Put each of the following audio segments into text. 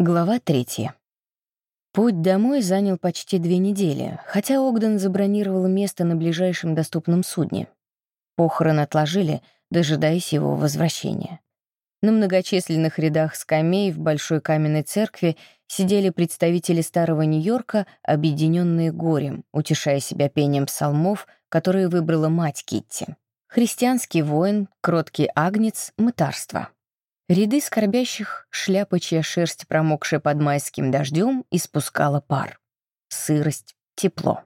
Глава третья. Путь домой занял почти две недели, хотя Огден забронировал место на ближайшем доступном судне. Похороны отложили, дожидаясь его возвращения. На многочисленных рядах скамей в Большой каменной церкви сидели представители Старого Нью-Йорка, объединенные горем, утешая себя пением псалмов, которые выбрала мать Китти. Христианский воин, кроткий агнец, мытарство. Ряды скорбящих, шляпы, чья шерсть, промокшая под майским дождем, испускала пар. Сырость, тепло.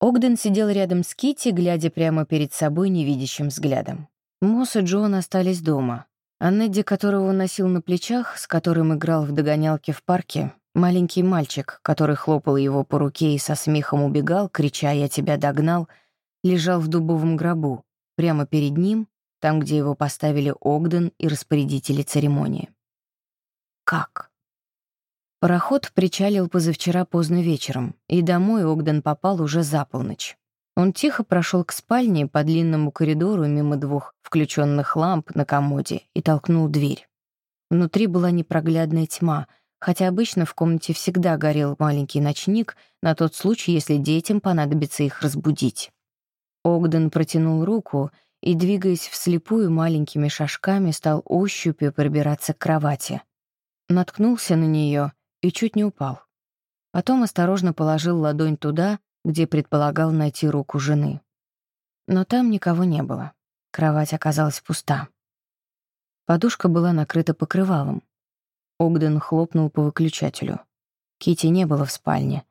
Огден сидел рядом с Кити, глядя прямо перед собой невидящим взглядом. Мосс и Джон остались дома, а Недди, которого носил на плечах, с которым играл в догонялки в парке, маленький мальчик, который хлопал его по руке и со смехом убегал, крича «Я тебя догнал», лежал в дубовом гробу, прямо перед ним, там, где его поставили Огден и распорядители церемонии. Как? Пароход причалил позавчера поздно вечером, и домой Огден попал уже за полночь. Он тихо прошел к спальне по длинному коридору мимо двух включенных ламп на комоде и толкнул дверь. Внутри была непроглядная тьма, хотя обычно в комнате всегда горел маленький ночник на тот случай, если детям понадобится их разбудить. Огден протянул руку и, двигаясь вслепую маленькими шажками, стал ощупью пробираться к кровати. Наткнулся на нее и чуть не упал. Потом осторожно положил ладонь туда, где предполагал найти руку жены. Но там никого не было. Кровать оказалась пуста. Подушка была накрыта покрывалом. Огден хлопнул по выключателю. Кити не было в спальне.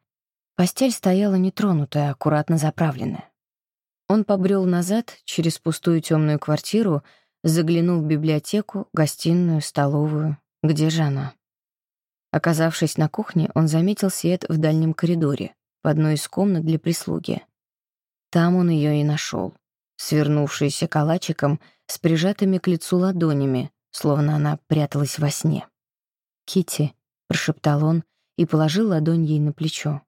Постель стояла нетронутая, аккуратно заправленная. Он побрел назад через пустую темную квартиру, заглянул в библиотеку, гостиную, столовую. Где же она? Оказавшись на кухне, он заметил свет в дальнем коридоре, в одной из комнат для прислуги. Там он ее и нашел, свернувшуюся калачиком с прижатыми к лицу ладонями, словно она пряталась во сне. Кити, прошептал он и положил ладонь ей на плечо.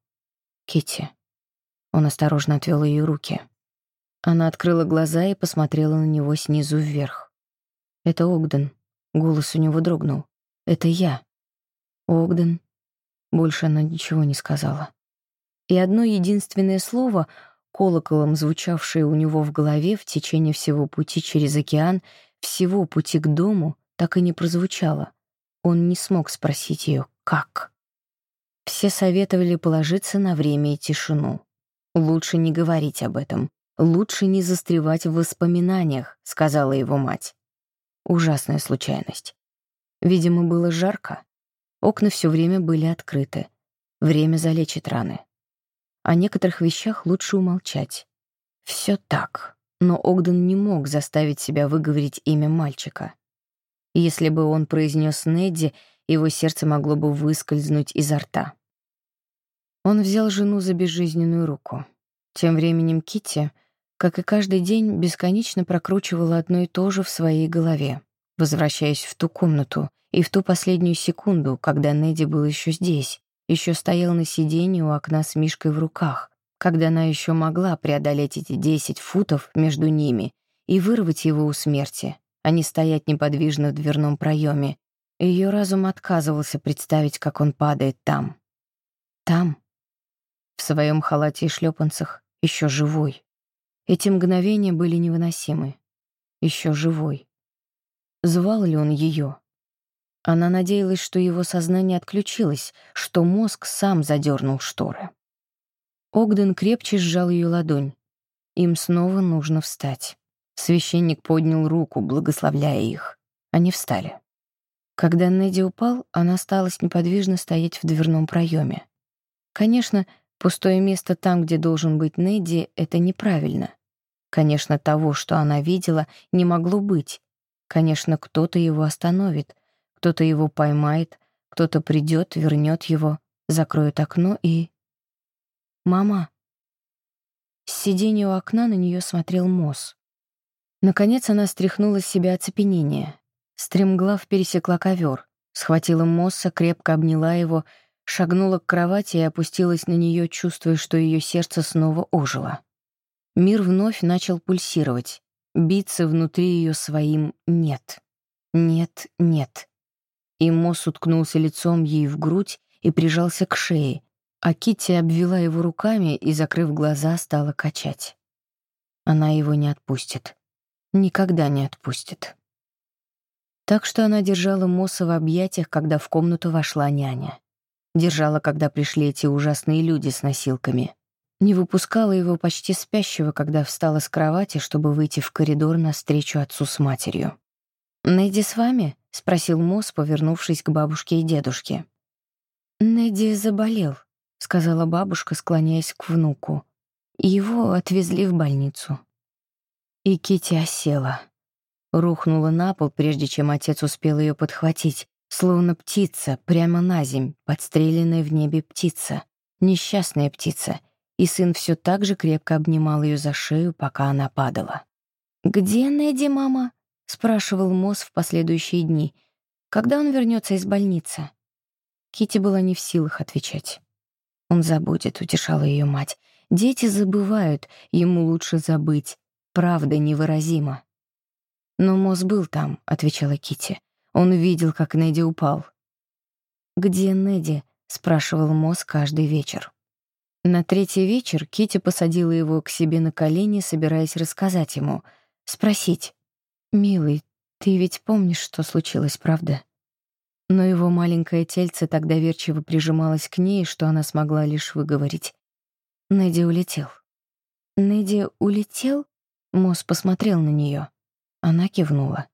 Кити. Он осторожно отвел ее руки. Она открыла глаза и посмотрела на него снизу вверх. «Это Огден». Голос у него дрогнул. «Это я». «Огден». Больше она ничего не сказала. И одно единственное слово, колоколом звучавшее у него в голове в течение всего пути через океан, всего пути к дому, так и не прозвучало. Он не смог спросить ее «как?». Все советовали положиться на время и тишину. Лучше не говорить об этом. «Лучше не застревать в воспоминаниях», — сказала его мать. Ужасная случайность. Видимо, было жарко. Окна все время были открыты. Время залечит раны. О некоторых вещах лучше умолчать. Все так, но Огден не мог заставить себя выговорить имя мальчика. Если бы он произнес Недди, его сердце могло бы выскользнуть изо рта. Он взял жену за безжизненную руку. Тем временем Китти как и каждый день, бесконечно прокручивала одно и то же в своей голове, возвращаясь в ту комнату и в ту последнюю секунду, когда Неди был еще здесь, еще стоял на сиденье у окна с Мишкой в руках, когда она еще могла преодолеть эти десять футов между ними и вырвать его у смерти, а не стоять неподвижно в дверном проеме. Ее разум отказывался представить, как он падает там. Там, в своем халате и шлепанцах, еще живой. Эти мгновения были невыносимы. Еще живой. Звал ли он ее? Она надеялась, что его сознание отключилось, что мозг сам задернул шторы. Огден крепче сжал ее ладонь. Им снова нужно встать. Священник поднял руку, благословляя их. Они встали. Когда Неди упал, она осталась неподвижно стоять в дверном проеме. Конечно, Пустое место там, где должен быть Недди, это неправильно. Конечно, того, что она видела, не могло быть. Конечно, кто-то его остановит, кто-то его поймает, кто-то придет, вернет его, закроет окно и... «Мама!» С сиденья у окна на нее смотрел Мосс. Наконец она стряхнула с себя оцепенение. Стремглав пересекла ковер, схватила Мосса, крепко обняла его — шагнула к кровати и опустилась на нее, чувствуя, что ее сердце снова ожило. Мир вновь начал пульсировать, биться внутри ее своим «нет, нет, нет». и Мосс уткнулся лицом ей в грудь и прижался к шее, а Китти обвела его руками и, закрыв глаза, стала качать. Она его не отпустит. Никогда не отпустит. Так что она держала Мосса в объятиях, когда в комнату вошла няня. Держала, когда пришли эти ужасные люди с носилками. Не выпускала его почти спящего, когда встала с кровати, чтобы выйти в коридор навстречу отцу с матерью. «Нэдди с вами?» — спросил Мосс, повернувшись к бабушке и дедушке. «Нэдди заболел», — сказала бабушка, склоняясь к внуку. Его отвезли в больницу. И Кити осела. Рухнула на пол, прежде чем отец успел ее подхватить, словно птица, прямо на земь, подстреленная в небе птица. Несчастная птица. И сын все так же крепко обнимал ее за шею, пока она падала. «Где Нэдди, мама?» — спрашивал Мосс в последующие дни. «Когда он вернется из больницы?» Кити была не в силах отвечать. «Он забудет», — утешала ее мать. «Дети забывают, ему лучше забыть. Правда невыразима». «Но Мосс был там», — отвечала Кити. Он видел, как Неди упал. «Где Неди?» — спрашивал Мосс каждый вечер. На третий вечер Кити посадила его к себе на колени, собираясь рассказать ему, спросить: "Милый, ты ведь помнишь, что случилось, правда?" Но его маленькое тельце так доверчиво прижималось к ней, что она смогла лишь выговорить: "Неди улетел". "Неди улетел?" Мосс посмотрел на нее. Она кивнула.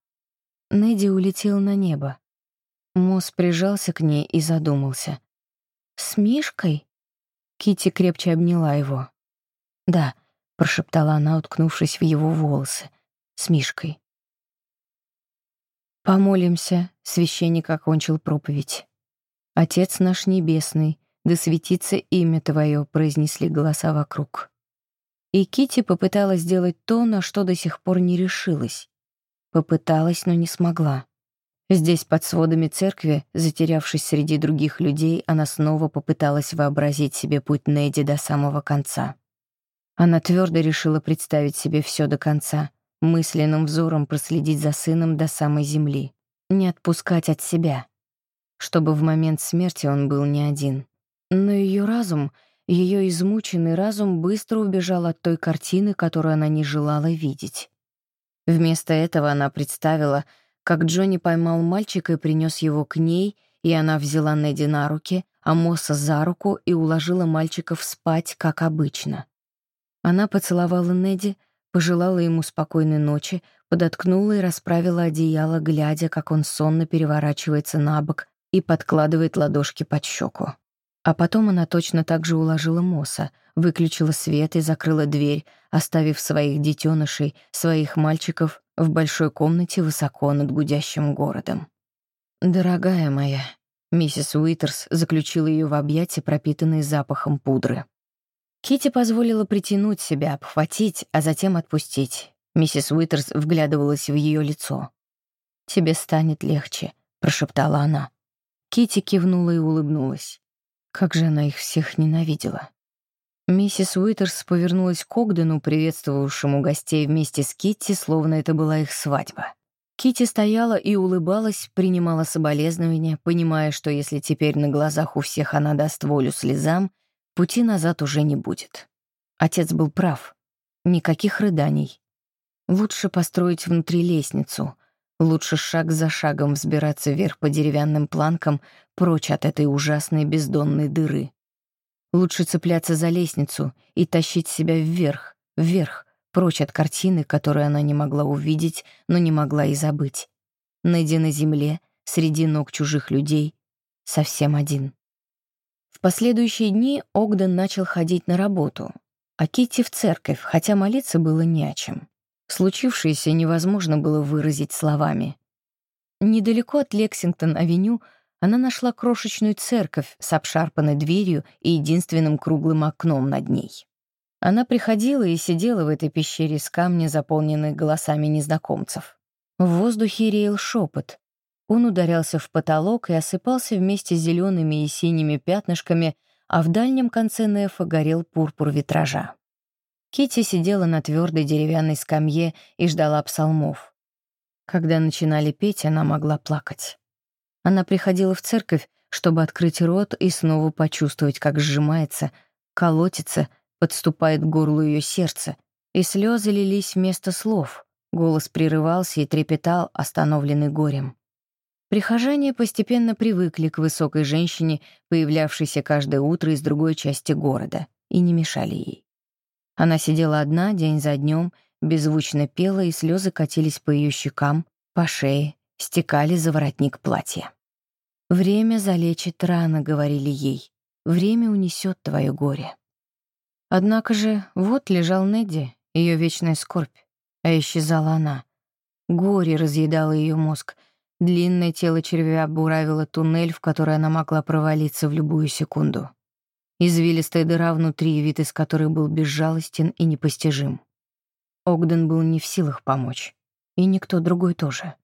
Неди улетел на небо. Мосс прижался к ней и задумался. «С Мишкой?» Кити крепче обняла его. «Да», — прошептала она, уткнувшись в его волосы. «С Мишкой». «Помолимся», — священник окончил проповедь. «Отец наш небесный, да светится имя Твое», — произнесли голоса вокруг. И Кити попыталась сделать то, на что до сих пор не решилась. Попыталась, но не смогла. Здесь, под сводами церкви, затерявшись среди других людей, она снова попыталась вообразить себе путь Неди до самого конца. Она твердо решила представить себе все до конца, мысленным взором проследить за сыном до самой земли, не отпускать от себя, чтобы в момент смерти он был не один. Но ее разум, ее измученный разум быстро убежал от той картины, которую она не желала видеть. Вместо этого она представила, как Джонни поймал мальчика и принес его к ней, и она взяла Неди на руки, а Мосса за руку и уложила мальчиков спать, как обычно. Она поцеловала Неди, пожелала ему спокойной ночи, подоткнула и расправила одеяло, глядя, как он сонно переворачивается на бок и подкладывает ладошки под щеку. А потом она точно так же уложила Мосса, выключила свет и закрыла дверь, оставив своих детенышей, своих мальчиков в большой комнате высоко над гудящим городом. «Дорогая моя», — миссис Уитерс заключила ее в объятия, пропитанные запахом пудры. Кити позволила притянуть себя, обхватить, а затем отпустить. Миссис Уитерс вглядывалась в ее лицо. «Тебе станет легче», — прошептала она. Кити кивнула и улыбнулась. Как же она их всех ненавидела. Миссис Уитерс повернулась к Огдену, приветствовавшему гостей вместе с Китти, словно это была их свадьба. Китти стояла и улыбалась, принимала соболезнования, понимая, что если теперь на глазах у всех она даст волю слезам, пути назад уже не будет. Отец был прав. Никаких рыданий. Лучше построить внутри лестницу, Лучше шаг за шагом взбираться вверх по деревянным планкам, прочь от этой ужасной бездонной дыры. Лучше цепляться за лестницу и тащить себя вверх, вверх, прочь от картины, которую она не могла увидеть, но не могла и забыть. Найди на земле, среди ног чужих людей, совсем один. В последующие дни Огден начал ходить на работу, а Китти в церковь, хотя молиться было не о чем. Случившееся невозможно было выразить словами. Недалеко от Лексингтон-авеню она нашла крошечную церковь с обшарпанной дверью и единственным круглым окном над ней. Она приходила и сидела в этой пещере с камня, заполненной голосами незнакомцев. В воздухе реял шепот. Он ударялся в потолок и осыпался вместе с зелеными и синими пятнышками, а в дальнем конце нефа горел пурпур витража. Кити сидела на твердой деревянной скамье и ждала псалмов. Когда начинали петь, она могла плакать. Она приходила в церковь, чтобы открыть рот и снова почувствовать, как сжимается, колотится, подступает к горлу ее сердце, и слезы лились вместо слов. Голос прерывался и трепетал, остановленный горем. Прихожане постепенно привыкли к высокой женщине, появлявшейся каждое утро из другой части города, и не мешали ей. Она сидела одна день за днем, беззвучно пела, и слезы катились по ее щекам, по шее, стекали за воротник платья. «Время залечит рано», — говорили ей. «Время унесет твое горе». Однако же вот лежал Недди, ее вечная скорбь, а исчезала она. Горе разъедало ее мозг. Длинное тело червя буравило туннель, в который она могла провалиться в любую секунду. Извилистая дыра внутри, вид из которой был безжалостен и непостижим. Огден был не в силах помочь. И никто другой тоже.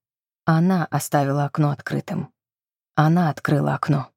Она оставила окно открытым. Она открыла окно.